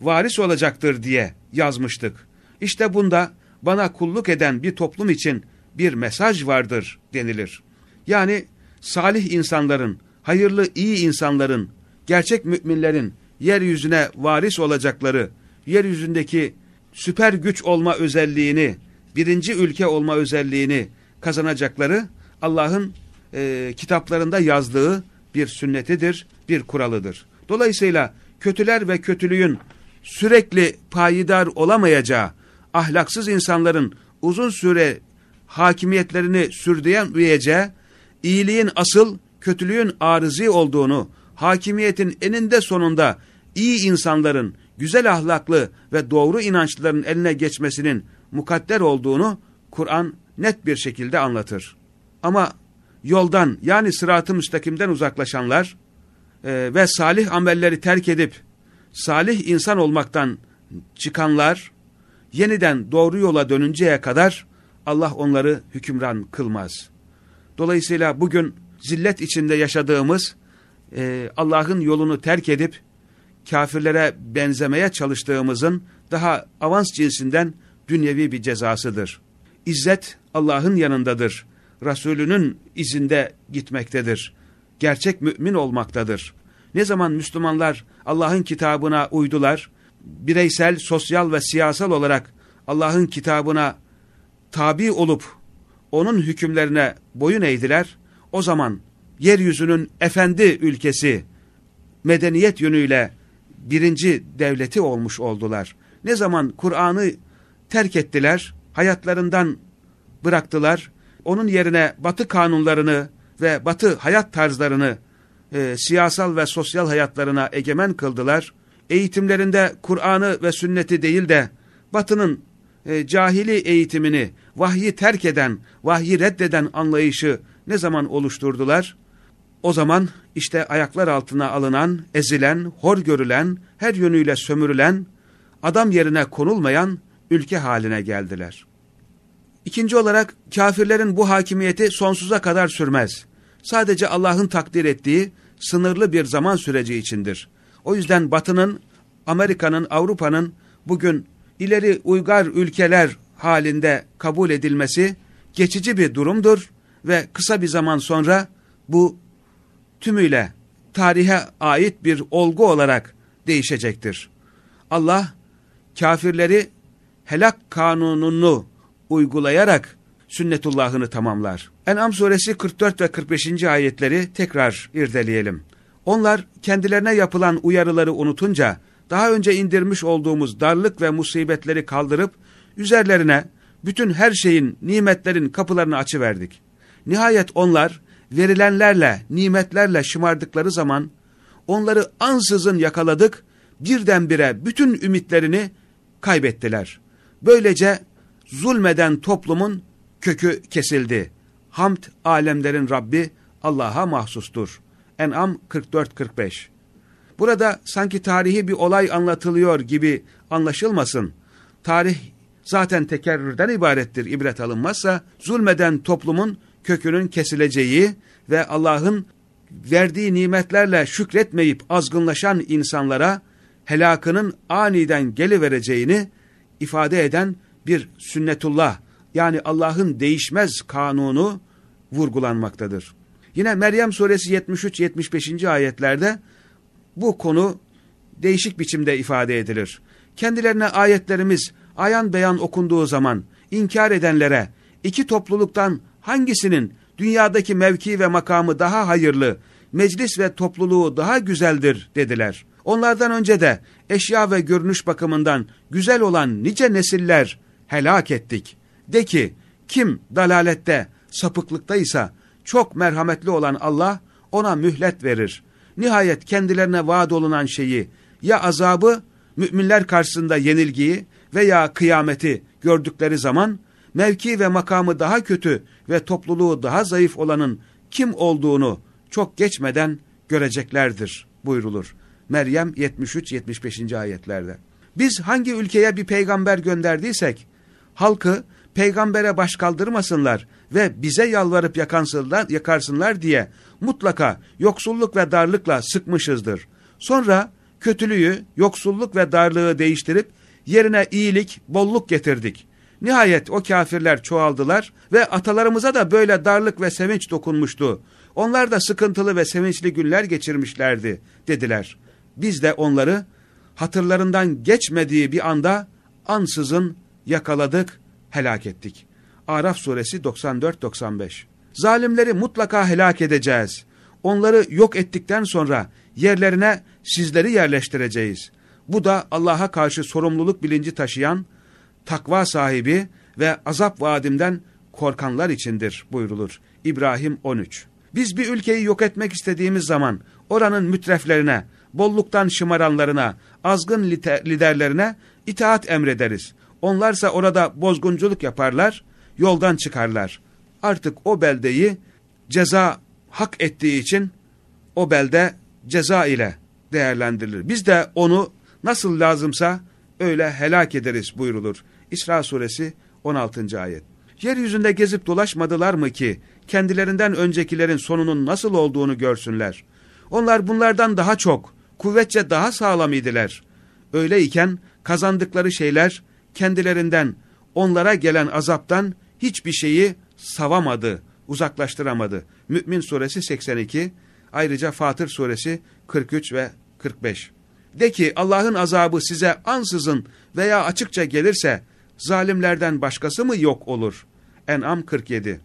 A: varis olacaktır diye yazmıştık. İşte bunda bana kulluk eden bir toplum için bir mesaj vardır denilir. Yani salih insanların, hayırlı iyi insanların, gerçek müminlerin yeryüzüne varis olacakları, yeryüzündeki süper güç olma özelliğini, birinci ülke olma özelliğini kazanacakları Allah'ın e, kitaplarında yazdığı bir sünnetidir, bir kuralıdır. Dolayısıyla kötüler ve kötülüğün sürekli payidar olamayacağı, ahlaksız insanların uzun süre hakimiyetlerini sürdüremeyeceği, iyiliğin asıl kötülüğün arızi olduğunu, hakimiyetin eninde sonunda iyi insanların, güzel ahlaklı ve doğru inançlıların eline geçmesinin mukadder olduğunu Kur'an net bir şekilde anlatır. Ama yoldan yani sıratı müstakimden uzaklaşanlar e, ve salih amelleri terk edip salih insan olmaktan çıkanlar yeniden doğru yola dönünceye kadar Allah onları hükümran kılmaz. Dolayısıyla bugün zillet içinde yaşadığımız e, Allah'ın yolunu terk edip kafirlere benzemeye çalıştığımızın daha avans cinsinden dünyevi bir cezasıdır. İzzet Allah'ın yanındadır. Resulünün izinde gitmektedir. Gerçek mümin olmaktadır. Ne zaman Müslümanlar Allah'ın kitabına uydular, bireysel, sosyal ve siyasal olarak Allah'ın kitabına tabi olup onun hükümlerine boyun eğdiler, o zaman yeryüzünün efendi ülkesi, medeniyet yönüyle birinci devleti olmuş oldular. Ne zaman Kur'an'ı terk ettiler, hayatlarından bıraktılar, onun yerine batı kanunlarını ve batı hayat tarzlarını e, siyasal ve sosyal hayatlarına egemen kıldılar. Eğitimlerinde Kur'an'ı ve sünneti değil de batının e, cahili eğitimini, vahyi terk eden, vahyi reddeden anlayışı ne zaman oluşturdular? O zaman işte ayaklar altına alınan, ezilen, hor görülen, her yönüyle sömürülen, adam yerine konulmayan ülke haline geldiler. İkinci olarak kafirlerin bu hakimiyeti sonsuza kadar sürmez. Sadece Allah'ın takdir ettiği sınırlı bir zaman süreci içindir. O yüzden Batı'nın, Amerika'nın, Avrupa'nın bugün ileri uygar ülkeler halinde kabul edilmesi geçici bir durumdur ve kısa bir zaman sonra bu tümüyle tarihe ait bir olgu olarak değişecektir. Allah kafirleri helak kanununu uygulayarak sünnetullahını tamamlar. En'am suresi 44 ve 45. ayetleri tekrar irdeleyelim. Onlar kendilerine yapılan uyarıları unutunca daha önce indirmiş olduğumuz darlık ve musibetleri kaldırıp üzerlerine bütün her şeyin, nimetlerin kapılarını açıverdik. Nihayet onlar verilenlerle, nimetlerle şımardıkları zaman onları ansızın yakaladık, birdenbire bütün ümitlerini kaybettiler. Böylece zulmeden toplumun kökü kesildi. Hamd alemlerin Rabbi Allah'a mahsustur. En'am 44-45 Burada sanki tarihi bir olay anlatılıyor gibi anlaşılmasın. Tarih zaten tekerrürden ibarettir ibret alınmazsa zulmeden toplumun kökünün kesileceği ve Allah'ın verdiği nimetlerle şükretmeyip azgınlaşan insanlara helakının aniden gelivereceğini ifade eden bir sünnetullah yani Allah'ın değişmez kanunu vurgulanmaktadır. Yine Meryem suresi 73-75. ayetlerde bu konu değişik biçimde ifade edilir. Kendilerine ayetlerimiz ayan beyan okunduğu zaman inkar edenlere iki topluluktan hangisinin dünyadaki mevki ve makamı daha hayırlı, meclis ve topluluğu daha güzeldir dediler. Onlardan önce de eşya ve görünüş bakımından güzel olan nice nesiller helak ettik. De ki kim dalalette, sapıklıktaysa çok merhametli olan Allah ona mühlet verir. Nihayet kendilerine vaat olunan şeyi ya azabı, müminler karşısında yenilgiyi veya kıyameti gördükleri zaman mevki ve makamı daha kötü ve topluluğu daha zayıf olanın kim olduğunu çok geçmeden göreceklerdir buyrulur. Meryem 73-75. ayetlerde. Biz hangi ülkeye bir peygamber gönderdiysek, halkı peygambere baş kaldırmasınlar ve bize yalvarıp yakansınlar, yakarsınlar diye mutlaka yoksulluk ve darlıkla sıkmışızdır. Sonra kötülüğü, yoksulluk ve darlığı değiştirip yerine iyilik, bolluk getirdik. Nihayet o kafirler çoğaldılar ve atalarımıza da böyle darlık ve sevinç dokunmuştu. Onlar da sıkıntılı ve sevinçli günler geçirmişlerdi dediler. Biz de onları hatırlarından geçmediği bir anda ansızın yakaladık, helak ettik. Araf suresi 94-95 Zalimleri mutlaka helak edeceğiz. Onları yok ettikten sonra yerlerine sizleri yerleştireceğiz. Bu da Allah'a karşı sorumluluk bilinci taşıyan, takva sahibi ve azap vaadimden korkanlar içindir buyrulur. İbrahim 13 Biz bir ülkeyi yok etmek istediğimiz zaman oranın mütreflerine, bolluktan şımaranlarına, azgın liderlerine itaat emrederiz. Onlarsa orada bozgunculuk yaparlar, yoldan çıkarlar. Artık o beldeyi ceza hak ettiği için o belde ceza ile değerlendirilir. Biz de onu nasıl lazımsa öyle helak ederiz buyrulur. İsra suresi 16. ayet. Yeryüzünde gezip dolaşmadılar mı ki kendilerinden öncekilerin sonunun nasıl olduğunu görsünler. Onlar bunlardan daha çok, kuvvetçe daha sağlam idiler. Öyleyken kazandıkları şeyler kendilerinden, onlara gelen azaptan hiçbir şeyi savamadı, uzaklaştıramadı. Mü'min suresi 82, ayrıca Fatır suresi 43 ve 45. De ki Allah'ın azabı size ansızın veya açıkça gelirse zalimlerden başkası mı yok olur? En'am 47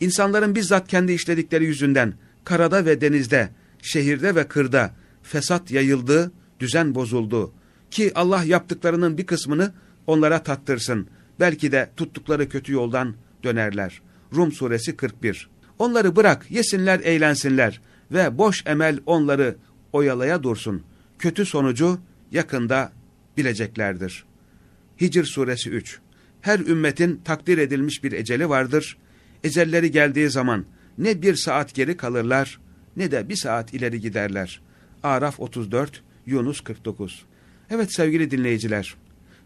A: İnsanların bizzat kendi işledikleri yüzünden karada ve denizde, şehirde ve kırda fesat yayıldı, düzen bozuldu. Ki Allah yaptıklarının bir kısmını onlara tattırsın. Belki de tuttukları kötü yoldan dönerler. Rum suresi 41 Onları bırak, yesinler, eğlensinler ve boş emel onları oyalaya dursun. Kötü sonucu yakında bileceklerdir. Hicr suresi 3 Her ümmetin takdir edilmiş bir eceli vardır. Ecelleri geldiği zaman ne bir saat geri kalırlar ne de bir saat ileri giderler. Araf 34, Yunus 49 Evet sevgili dinleyiciler,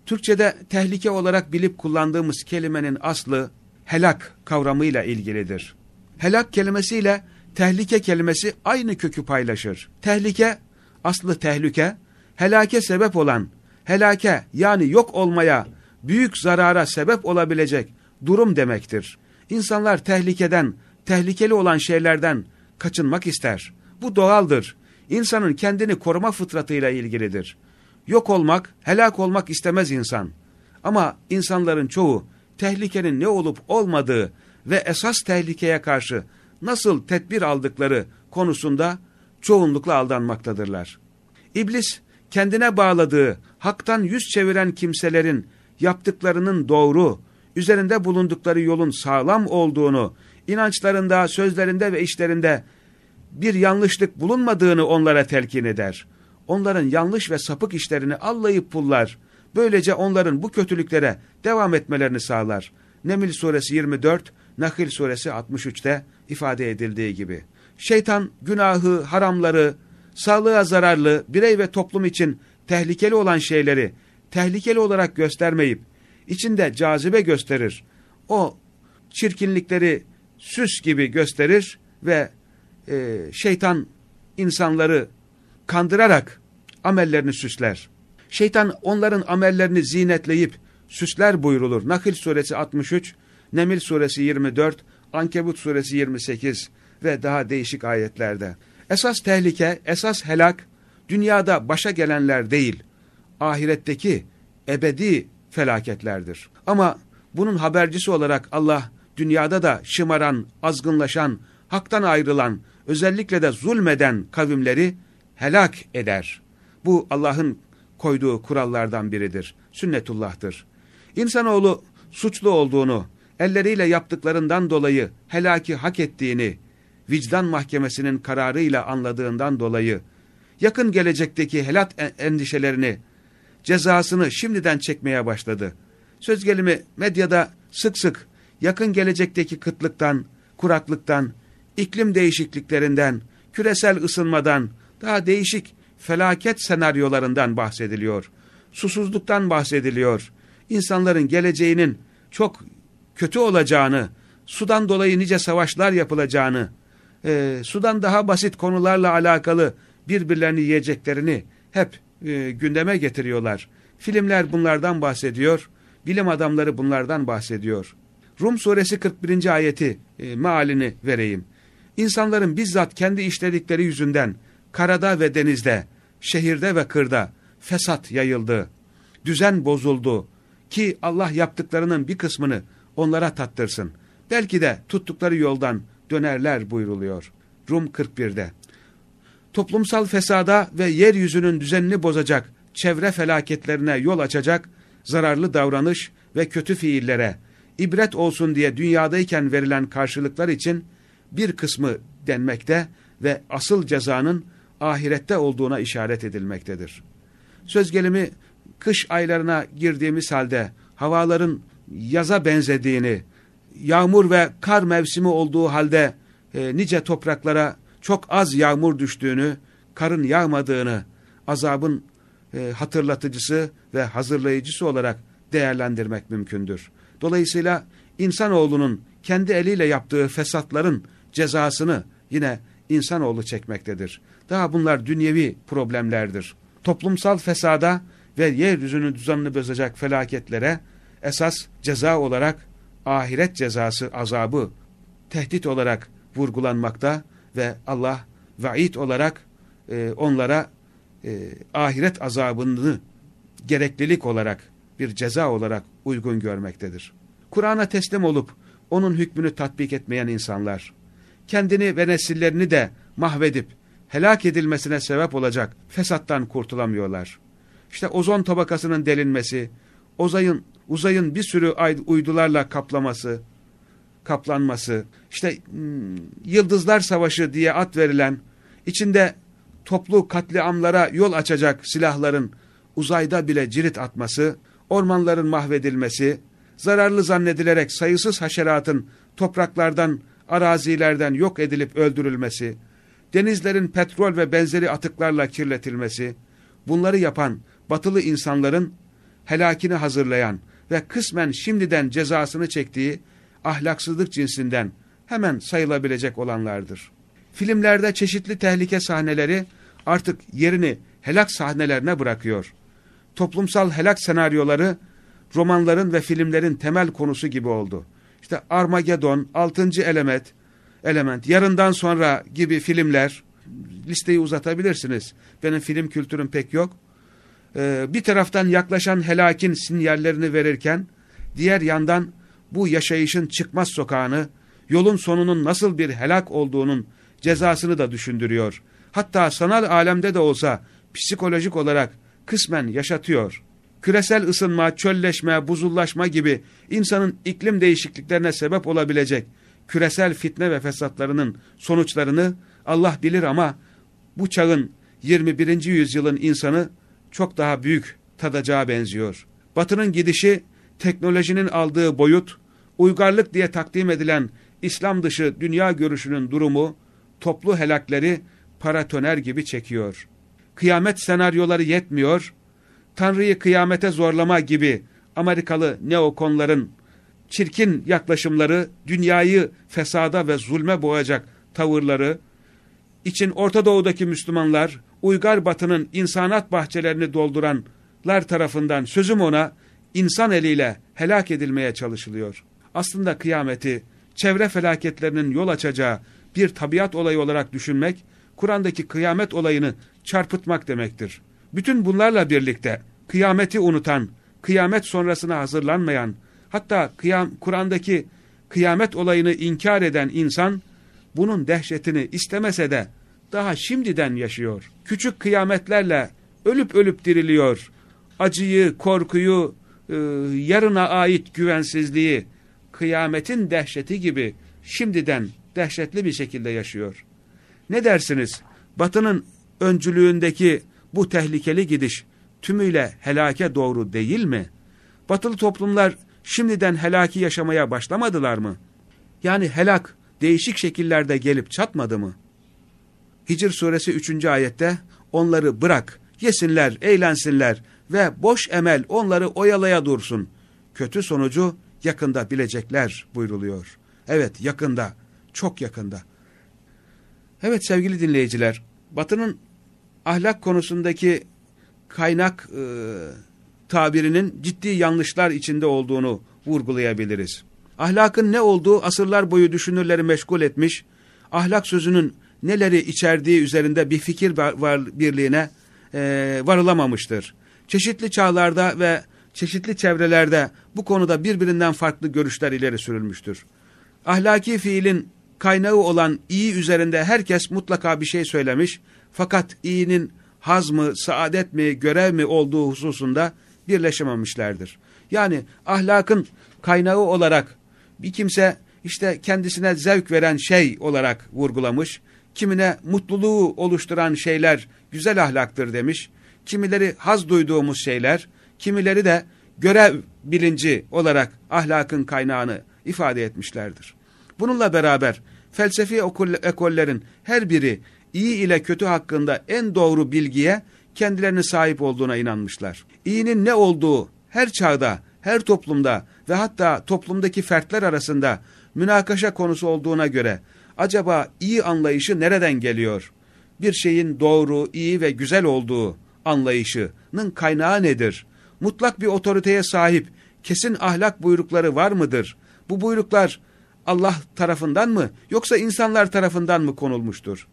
A: Türkçe'de tehlike olarak bilip kullandığımız kelimenin aslı helak kavramıyla ilgilidir. Helak kelimesiyle tehlike kelimesi aynı kökü paylaşır. Tehlike, aslı tehlike, helake sebep olan, helake yani yok olmaya, büyük zarara sebep olabilecek durum demektir. İnsanlar tehlikeden, tehlikeli olan şeylerden kaçınmak ister. Bu doğaldır. İnsanın kendini koruma fıtratıyla ilgilidir. Yok olmak, helak olmak istemez insan. Ama insanların çoğu tehlikenin ne olup olmadığı ve esas tehlikeye karşı nasıl tedbir aldıkları konusunda çoğunlukla aldanmaktadırlar. İblis kendine bağladığı, haktan yüz çeviren kimselerin yaptıklarının doğru, üzerinde bulundukları yolun sağlam olduğunu, inançlarında, sözlerinde ve işlerinde bir yanlışlık bulunmadığını onlara telkin eder. Onların yanlış ve sapık işlerini allayıp pullar. Böylece onların bu kötülüklere devam etmelerini sağlar. Nemil suresi 24, Nahil suresi 63'te ifade edildiği gibi. Şeytan günahı, haramları, sağlığa zararlı, birey ve toplum için tehlikeli olan şeyleri tehlikeli olarak göstermeyip içinde cazibe gösterir. O çirkinlikleri süs gibi gösterir ve e, şeytan insanları kandırarak amellerini süsler. Şeytan onların amellerini zinetleyip süsler buyrulur. Nakil suresi 63, Nemil suresi 24, Ankebut suresi 28, ve daha değişik ayetlerde. Esas tehlike, esas helak dünyada başa gelenler değil, ahiretteki ebedi felaketlerdir. Ama bunun habercisi olarak Allah dünyada da şımaran, azgınlaşan, haktan ayrılan, özellikle de zulmeden kavimleri helak eder. Bu Allah'ın koyduğu kurallardan biridir. Sünnetullah'tır. İnsanoğlu suçlu olduğunu, elleriyle yaptıklarından dolayı helaki hak ettiğini, vicdan mahkemesinin kararıyla anladığından dolayı, yakın gelecekteki helak endişelerini, cezasını şimdiden çekmeye başladı. Söz gelimi medyada sık sık yakın gelecekteki kıtlıktan, kuraklıktan, iklim değişikliklerinden, küresel ısınmadan, daha değişik felaket senaryolarından bahsediliyor. Susuzluktan bahsediliyor. İnsanların geleceğinin çok kötü olacağını, sudan dolayı nice savaşlar yapılacağını, e, sudan daha basit konularla alakalı birbirlerini yiyeceklerini hep e, gündeme getiriyorlar. Filmler bunlardan bahsediyor, bilim adamları bunlardan bahsediyor. Rum suresi 41. ayeti e, mealini vereyim. İnsanların bizzat kendi işledikleri yüzünden karada ve denizde, şehirde ve kırda fesat yayıldı, düzen bozuldu ki Allah yaptıklarının bir kısmını onlara tattırsın. Belki de tuttukları yoldan dönerler buyruluyor. Rum 41'de. Toplumsal fesada ve yeryüzünün düzenini bozacak, çevre felaketlerine yol açacak, zararlı davranış ve kötü fiillere, ibret olsun diye dünyadayken verilen karşılıklar için bir kısmı denmekte ve asıl cezanın ahirette olduğuna işaret edilmektedir. Söz gelimi kış aylarına girdiğimiz halde havaların yaza benzediğini, yağmur ve kar mevsimi olduğu halde e, nice topraklara çok az yağmur düştüğünü, karın yağmadığını, azabın e, hatırlatıcısı ve hazırlayıcısı olarak değerlendirmek mümkündür. Dolayısıyla insanoğlunun kendi eliyle yaptığı fesatların cezasını yine insanoğlu çekmektedir. Daha bunlar dünyevi problemlerdir. Toplumsal fesada ve yeryüzünün düzenini bozacak felaketlere esas ceza olarak ahiret cezası azabı tehdit olarak vurgulanmakta ve Allah vaid olarak e, onlara e, ahiret azabını gereklilik olarak bir ceza olarak uygun görmektedir. Kur'an'a teslim olup onun hükmünü tatbik etmeyen insanlar, kendini ve nesillerini de mahvedip helak edilmesine sebep olacak fesattan kurtulamıyorlar. İşte ozon tabakasının delinmesi, uzayın, uzayın bir sürü uydularla kaplaması, kaplanması, işte hmm, Yıldızlar Savaşı diye ad verilen, içinde toplu katliamlara yol açacak silahların uzayda bile cirit atması, ormanların mahvedilmesi, zararlı zannedilerek sayısız haşeratın topraklardan, arazilerden yok edilip öldürülmesi, denizlerin petrol ve benzeri atıklarla kirletilmesi, bunları yapan batılı insanların helakini hazırlayan ve kısmen şimdiden cezasını çektiği ahlaksızlık cinsinden hemen sayılabilecek olanlardır. Filmlerde çeşitli tehlike sahneleri artık yerini helak sahnelerine bırakıyor. Toplumsal helak senaryoları romanların ve filmlerin temel konusu gibi oldu. İşte Armageddon, Altıncı Element, Element, Yarından Sonra gibi filmler, listeyi uzatabilirsiniz. Benim film kültürüm pek yok. Ee, bir taraftan yaklaşan helakin sinyallerini verirken, diğer yandan bu yaşayışın çıkmaz sokağını, yolun sonunun nasıl bir helak olduğunun cezasını da düşündürüyor. Hatta sanal alemde de olsa psikolojik olarak kısmen yaşatıyor. Küresel ısınma, çölleşme, buzullaşma gibi insanın iklim değişikliklerine sebep olabilecek küresel fitne ve fesatlarının sonuçlarını Allah bilir ama bu çağın 21. yüzyılın insanı çok daha büyük tadacağı benziyor. Batının gidişi, teknolojinin aldığı boyut, uygarlık diye takdim edilen İslam dışı dünya görüşünün durumu, toplu helakleri paratoner gibi çekiyor. Kıyamet senaryoları yetmiyor, Tanrı'yı kıyamete zorlama gibi Amerikalı neokonların çirkin yaklaşımları, dünyayı fesada ve zulme boğacak tavırları, için Orta Doğu'daki Müslümanlar, uygar batının insanat bahçelerini dolduranlar tarafından sözüm ona, insan eliyle helak edilmeye çalışılıyor. Aslında kıyameti, çevre felaketlerinin yol açacağı bir tabiat olayı olarak düşünmek, Kur'an'daki kıyamet olayını çarpıtmak demektir. Bütün bunlarla birlikte kıyameti unutan, kıyamet sonrasına hazırlanmayan, hatta kıyam, Kur'an'daki kıyamet olayını inkar eden insan, bunun dehşetini istemese de daha şimdiden yaşıyor. Küçük kıyametlerle ölüp ölüp diriliyor. Acıyı, korkuyu, e, yarına ait güvensizliği, kıyametin dehşeti gibi şimdiden dehşetli bir şekilde yaşıyor. Ne dersiniz? Batının öncülüğündeki bu tehlikeli gidiş tümüyle helake doğru değil mi? Batılı toplumlar şimdiden helaki yaşamaya başlamadılar mı? Yani helak değişik şekillerde gelip çatmadı mı? Hicr suresi 3. ayette onları bırak, yesinler, eğlensinler ve boş emel onları oyalaya dursun. Kötü sonucu yakında bilecekler buyruluyor. Evet yakında, çok yakında. Evet sevgili dinleyiciler, Batı'nın ahlak konusundaki kaynak e, tabirinin ciddi yanlışlar içinde olduğunu vurgulayabiliriz. Ahlakın ne olduğu asırlar boyu düşünürleri meşgul etmiş, ahlak sözünün neleri içerdiği üzerinde bir fikir var, birliğine e, varılamamıştır. Çeşitli çağlarda ve çeşitli çevrelerde bu konuda birbirinden farklı görüşler ileri sürülmüştür. Ahlaki fiilin kaynağı olan iyi üzerinde herkes mutlaka bir şey söylemiş, fakat iyinin haz mı, saadet mi, görev mi olduğu hususunda birleşememişlerdir. Yani ahlakın kaynağı olarak bir kimse işte kendisine zevk veren şey olarak vurgulamış, kimine mutluluğu oluşturan şeyler güzel ahlaktır demiş, kimileri haz duyduğumuz şeyler, kimileri de görev bilinci olarak ahlakın kaynağını ifade etmişlerdir. Bununla beraber felsefi ekollerin her biri iyi ile kötü hakkında en doğru bilgiye kendilerini sahip olduğuna inanmışlar. İyinin ne olduğu her çağda, her toplumda ve hatta toplumdaki fertler arasında münakaşa konusu olduğuna göre acaba iyi anlayışı nereden geliyor? Bir şeyin doğru, iyi ve güzel olduğu anlayışının kaynağı nedir? Mutlak bir otoriteye sahip kesin ahlak buyrukları var mıdır? Bu buyruklar Allah tarafından mı yoksa insanlar tarafından mı konulmuştur?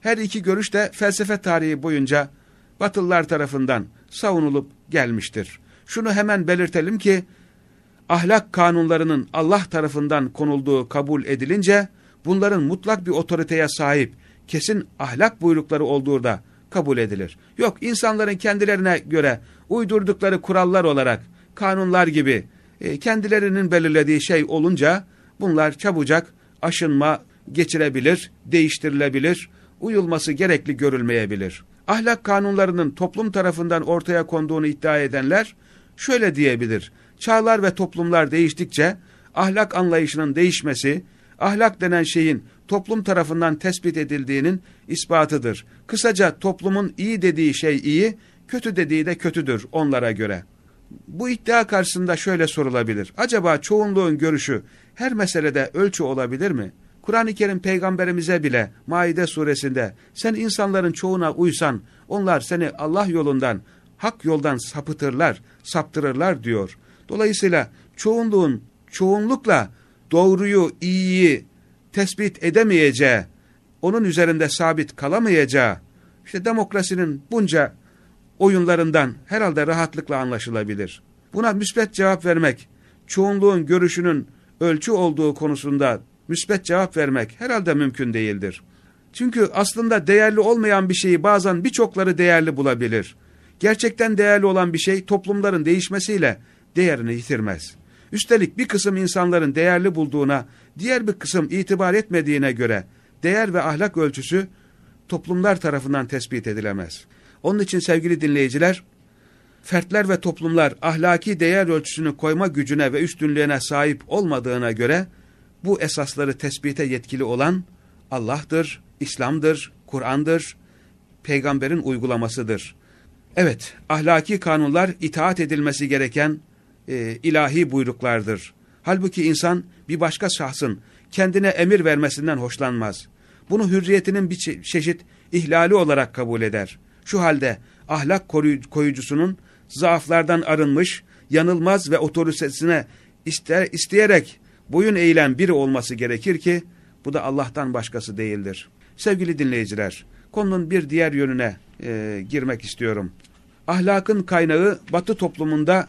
A: Her iki görüş de felsefe tarihi boyunca Batılılar tarafından savunulup gelmiştir. Şunu hemen belirtelim ki ahlak kanunlarının Allah tarafından konulduğu kabul edilince bunların mutlak bir otoriteye sahip kesin ahlak buyrukları olduğu da kabul edilir. Yok insanların kendilerine göre uydurdukları kurallar olarak kanunlar gibi e, kendilerinin belirlediği şey olunca bunlar çabucak aşınma geçirebilir, değiştirilebilir, uyulması gerekli görülmeyebilir. Ahlak kanunlarının toplum tarafından ortaya konduğunu iddia edenler şöyle diyebilir. Çağlar ve toplumlar değiştikçe ahlak anlayışının değişmesi, ahlak denen şeyin toplum tarafından tespit edildiğinin ispatıdır. Kısaca toplumun iyi dediği şey iyi, kötü dediği de kötüdür onlara göre. Bu iddia karşısında şöyle sorulabilir. Acaba çoğunluğun görüşü her meselede ölçü olabilir mi? Kur'an-ı Kerim peygamberimize bile Maide suresinde sen insanların çoğuna uysan onlar seni Allah yolundan, hak yoldan sapıtırlar, saptırırlar diyor. Dolayısıyla çoğunluğun çoğunlukla doğruyu, iyiyi tespit edemeyeceği, onun üzerinde sabit kalamayacağı, işte demokrasinin bunca oyunlarından herhalde rahatlıkla anlaşılabilir. Buna müsbet cevap vermek, çoğunluğun görüşünün ölçü olduğu konusunda müsbet cevap vermek herhalde mümkün değildir. Çünkü aslında değerli olmayan bir şeyi bazen birçokları değerli bulabilir. Gerçekten değerli olan bir şey toplumların değişmesiyle değerini yitirmez. Üstelik bir kısım insanların değerli bulduğuna, diğer bir kısım itibar etmediğine göre değer ve ahlak ölçüsü toplumlar tarafından tespit edilemez. Onun için sevgili dinleyiciler, fertler ve toplumlar ahlaki değer ölçüsünü koyma gücüne ve üstünlüğüne sahip olmadığına göre bu esasları tespite yetkili olan Allah'tır, İslam'dır, Kur'an'dır, peygamberin uygulamasıdır. Evet, ahlaki kanunlar itaat edilmesi gereken e, ilahi buyruklardır. Halbuki insan bir başka şahsın kendine emir vermesinden hoşlanmaz. Bunu hürriyetinin bir çeşit ihlali olarak kabul eder. Şu halde ahlak koyucusunun zaaflardan arınmış, yanılmaz ve otoritesine ister, isteyerek boyun eğilen biri olması gerekir ki Bu da Allah'tan başkası değildir. Sevgili dinleyiciler, konunun bir diğer yönüne e, girmek istiyorum. Ahlakın kaynağı Batı toplumunda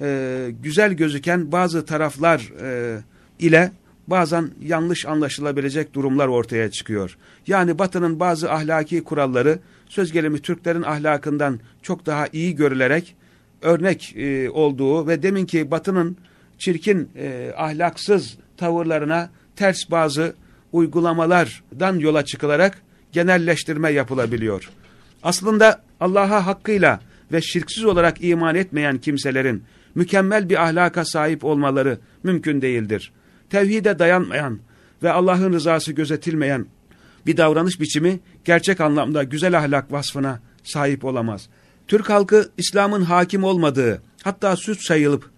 A: e, güzel gözüken bazı taraflar e, ile bazen yanlış anlaşılabilecek durumlar ortaya çıkıyor. Yani Batı'nın bazı ahlaki kuralları söz gelimi Türklerin ahlakından çok daha iyi görülerek örnek e, olduğu ve deminki Batı'nın çirkin, e, ahlaksız tavırlarına ters bazı uygulamalardan yola çıkılarak genelleştirme yapılabiliyor. Aslında Allah'a hakkıyla ve şirksiz olarak iman etmeyen kimselerin mükemmel bir ahlaka sahip olmaları mümkün değildir. Tevhide dayanmayan ve Allah'ın rızası gözetilmeyen bir davranış biçimi gerçek anlamda güzel ahlak vasfına sahip olamaz. Türk halkı İslam'ın hakim olmadığı, hatta suç sayılıp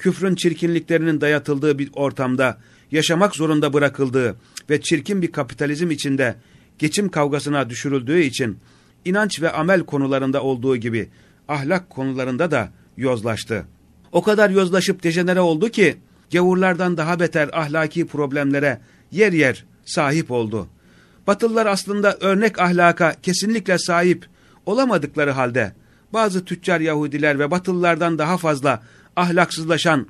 A: küfrün çirkinliklerinin dayatıldığı bir ortamda yaşamak zorunda bırakıldığı ve çirkin bir kapitalizm içinde geçim kavgasına düşürüldüğü için inanç ve amel konularında olduğu gibi ahlak konularında da yozlaştı. O kadar yozlaşıp dejenere oldu ki gavurlardan daha beter ahlaki problemlere yer yer sahip oldu. Batılılar aslında örnek ahlaka kesinlikle sahip olamadıkları halde bazı tüccar Yahudiler ve Batılılardan daha fazla ahlaksızlaşan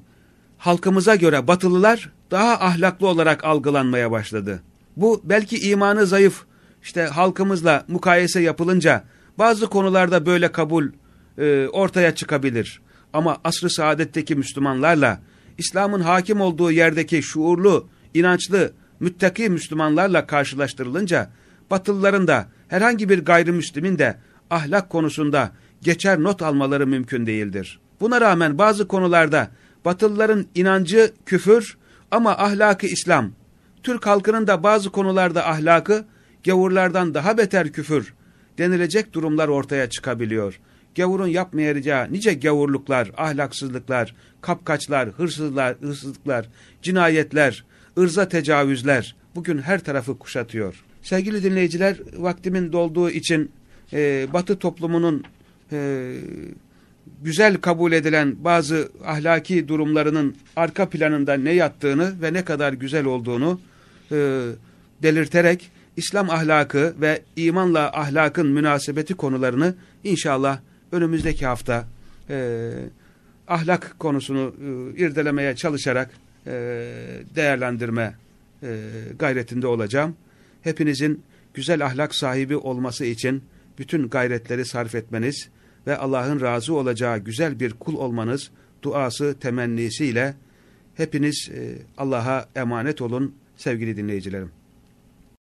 A: halkımıza göre Batılılar daha ahlaklı olarak algılanmaya başladı. Bu belki imanı zayıf işte halkımızla mukayese yapılınca bazı konularda böyle kabul e, ortaya çıkabilir. Ama asr-ı saadetteki Müslümanlarla İslam'ın hakim olduğu yerdeki şuurlu, inançlı, müttaki Müslümanlarla karşılaştırılınca Batılıların da herhangi bir gayrimüslimin de ahlak konusunda geçer not almaları mümkün değildir. Buna rağmen bazı konularda Batılıların inancı küfür ama ahlakı İslam. Türk halkının da bazı konularda ahlakı gavurlardan daha beter küfür denilecek durumlar ortaya çıkabiliyor. Gavurun yapmayacağı nice gavurluklar, ahlaksızlıklar, kapkaçlar, hırsızlar, hırsızlıklar, cinayetler, ırza tecavüzler bugün her tarafı kuşatıyor. Sevgili dinleyiciler, vaktimin dolduğu için e, Batı toplumunun e, güzel kabul edilen bazı ahlaki durumlarının arka planında ne yattığını ve ne kadar güzel olduğunu e, belirterek İslam ahlakı ve imanla ahlakın münasebeti konularını inşallah önümüzdeki hafta e, ahlak konusunu e, irdelemeye çalışarak e, değerlendirme e, gayretinde olacağım. Hepinizin güzel ahlak sahibi olması için bütün gayretleri sarf etmeniz ve Allah'ın razı olacağı güzel bir kul olmanız duası temennisiyle hepiniz e, Allah'a emanet olun sevgili dinleyicilerim.